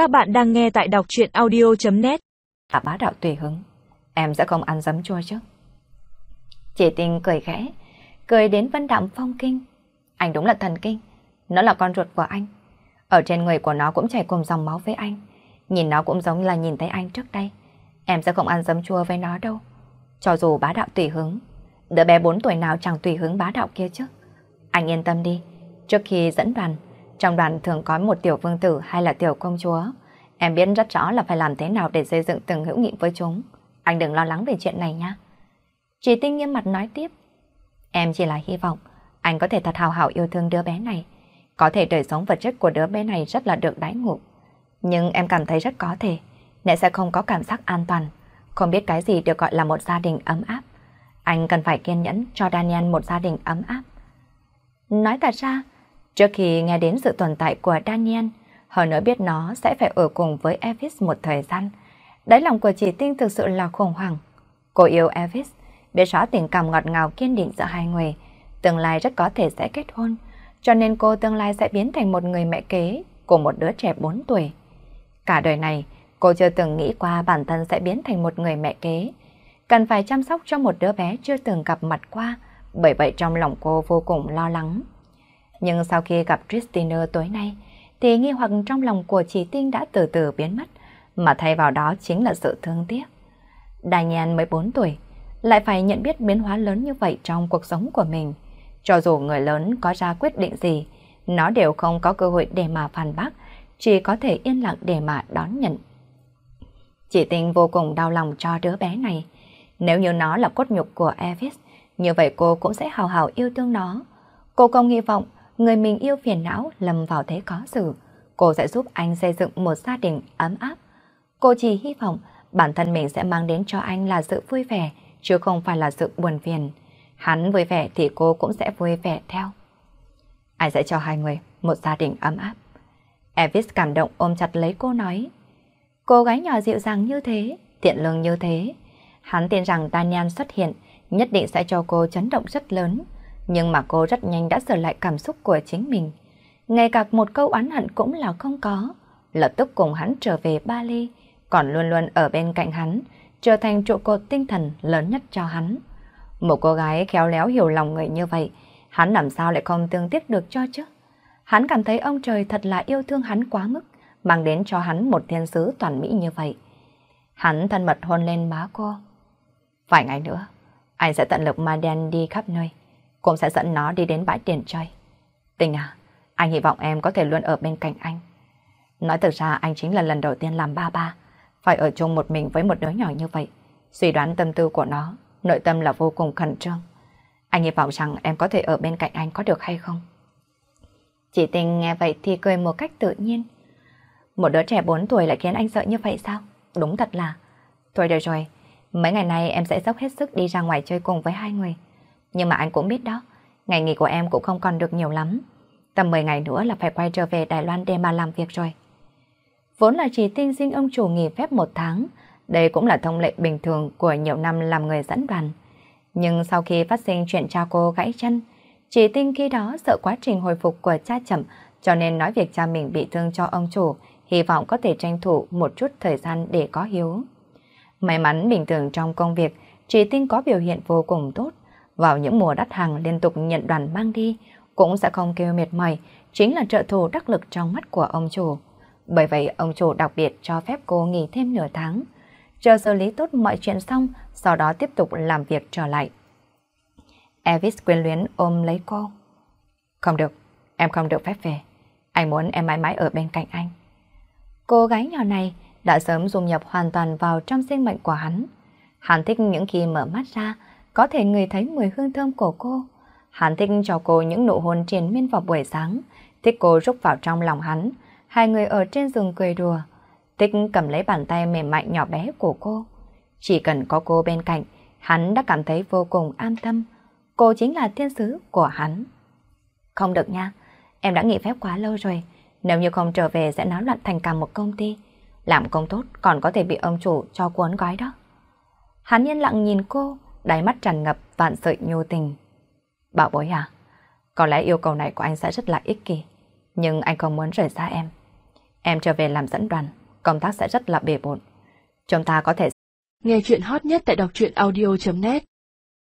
Các bạn đang nghe tại đọc chuyện audio.net À bá đạo tùy hứng, em sẽ không ăn dấm chua chứ. chị tình cười khẽ, cười đến vân đạm phong kinh. Anh đúng là thần kinh, nó là con ruột của anh. Ở trên người của nó cũng chảy cùng dòng máu với anh. Nhìn nó cũng giống là nhìn thấy anh trước đây. Em sẽ không ăn dấm chua với nó đâu. Cho dù bá đạo tùy hứng, đứa bé 4 tuổi nào chẳng tùy hứng bá đạo kia chứ. Anh yên tâm đi, trước khi dẫn đoàn, trong đoàn thường có một tiểu vương tử hay là tiểu công chúa. Em biết rất rõ là phải làm thế nào để xây dựng từng hữu nghị với chúng. Anh đừng lo lắng về chuyện này nha. Chị Tinh nghiêm mặt nói tiếp. Em chỉ là hy vọng anh có thể thật hào hảo yêu thương đứa bé này. Có thể đời sống vật chất của đứa bé này rất là được đái ngộ. Nhưng em cảm thấy rất có thể, mẹ sẽ không có cảm giác an toàn. Không biết cái gì được gọi là một gia đình ấm áp. Anh cần phải kiên nhẫn cho Daniel một gia đình ấm áp. Nói thật ra, trước khi nghe đến sự tồn tại của Daniel, hơn nữa biết nó sẽ phải ở cùng với Elvis một thời gian. Đáy lòng của chị Tinh thực sự là khủng hoảng. Cô yêu Elvis, biết rõ tình cảm ngọt ngào kiên định giữa hai người, tương lai rất có thể sẽ kết hôn, cho nên cô tương lai sẽ biến thành một người mẹ kế của một đứa trẻ 4 tuổi. Cả đời này, cô chưa từng nghĩ qua bản thân sẽ biến thành một người mẹ kế, cần phải chăm sóc cho một đứa bé chưa từng gặp mặt qua, bởi vậy trong lòng cô vô cùng lo lắng. Nhưng sau khi gặp Christina tối nay, thì nghi hoặc trong lòng của chị Tinh đã từ từ biến mất, mà thay vào đó chính là sự thương tiếc. Daniel mới 4 tuổi, lại phải nhận biết biến hóa lớn như vậy trong cuộc sống của mình. Cho dù người lớn có ra quyết định gì, nó đều không có cơ hội để mà phản bác, chỉ có thể yên lặng để mà đón nhận. Chị Tinh vô cùng đau lòng cho đứa bé này. Nếu như nó là cốt nhục của Elvis, như vậy cô cũng sẽ hào hào yêu thương nó. Cô không hy vọng người mình yêu phiền não lầm vào thế có xử. Cô sẽ giúp anh xây dựng một gia đình ấm áp. Cô chỉ hy vọng bản thân mình sẽ mang đến cho anh là sự vui vẻ, chứ không phải là sự buồn phiền. Hắn vui vẻ thì cô cũng sẽ vui vẻ theo. Anh sẽ cho hai người một gia đình ấm áp. Elvis cảm động ôm chặt lấy cô nói. Cô gái nhỏ dịu dàng như thế, tiện lương như thế. Hắn tin rằng Daniel xuất hiện nhất định sẽ cho cô chấn động rất lớn. Nhưng mà cô rất nhanh đã sửa lại cảm xúc của chính mình. Ngay cả một câu oán hận cũng là không có. Lập tức cùng hắn trở về Bali, còn luôn luôn ở bên cạnh hắn, trở thành trụ cột tinh thần lớn nhất cho hắn. Một cô gái khéo léo hiểu lòng người như vậy, hắn làm sao lại không tương tiếc được cho chứ? Hắn cảm thấy ông trời thật là yêu thương hắn quá mức, mang đến cho hắn một thiên sứ toàn mỹ như vậy. Hắn thân mật hôn lên má cô. Vài ngày nữa, anh sẽ tận lực mà đen đi khắp nơi, cũng sẽ dẫn nó đi đến bãi tiền chơi. Tình à, anh hy vọng em có thể luôn ở bên cạnh anh. Nói thật ra anh chính là lần đầu tiên làm ba ba, phải ở chung một mình với một đứa nhỏ như vậy. Suy đoán tâm tư của nó, nội tâm là vô cùng khẩn trương. Anh hy vọng rằng em có thể ở bên cạnh anh có được hay không? Chị tình nghe vậy thì cười một cách tự nhiên. Một đứa trẻ 4 tuổi lại khiến anh sợ như vậy sao? Đúng thật là... Thôi được rồi, mấy ngày nay em sẽ dốc hết sức đi ra ngoài chơi cùng với hai người. Nhưng mà anh cũng biết đó, ngày nghỉ của em cũng không còn được nhiều lắm. Tầm 10 ngày nữa là phải quay trở về Đài Loan để mà làm việc rồi. Vốn là chỉ tinh xin ông chủ nghỉ phép một tháng, đây cũng là thông lệ bình thường của nhiều năm làm người dẫn đoàn. Nhưng sau khi phát sinh chuyện cha cô gãy chân, chỉ tinh khi đó sợ quá trình hồi phục của cha chậm, cho nên nói việc cha mình bị thương cho ông chủ, hy vọng có thể tranh thủ một chút thời gian để có hiếu. May mắn bình thường trong công việc, chỉ tinh có biểu hiện vô cùng tốt. Vào những mùa đắt hàng liên tục nhận đoàn mang đi, cũng sẽ không kêu mệt mỏi, chính là trợ thủ đắc lực trong mắt của ông chủ. Bởi vậy ông chủ đặc biệt cho phép cô nghỉ thêm nửa tháng, chờ xử lý tốt mọi chuyện xong, sau đó tiếp tục làm việc trở lại. Elvis quyến luyến ôm lấy cô. Không được, em không được phép về. Anh muốn em mãi mãi ở bên cạnh anh. Cô gái nhỏ này đã sớm dung nhập hoàn toàn vào trong sinh mệnh của hắn. Hắn thích những khi mở mắt ra, có thể người thấy mùi hương thơm của cô. Hắn thích cho cô những nụ hôn triền miên vào buổi sáng, thích cô rúc vào trong lòng hắn, hai người ở trên giường cười đùa. Thích cầm lấy bàn tay mềm mại nhỏ bé của cô. Chỉ cần có cô bên cạnh, hắn đã cảm thấy vô cùng an tâm. Cô chính là thiên sứ của hắn. Không được nha, em đã nghỉ phép quá lâu rồi. Nếu như không trở về sẽ náo loạn thành cả một công ty. Làm công tốt còn có thể bị ông chủ cho cuốn gói đó. Hắn yên lặng nhìn cô, đáy mắt tràn ngập vạn sợi nhu tình. Bảo bối à, có lẽ yêu cầu này của anh sẽ rất là ích kỷ, nhưng anh không muốn rời xa em. Em trở về làm dẫn đoàn, công tác sẽ rất là bề bộn. Chúng ta có thể... Nghe chuyện hot nhất tại đọc truyện audio.net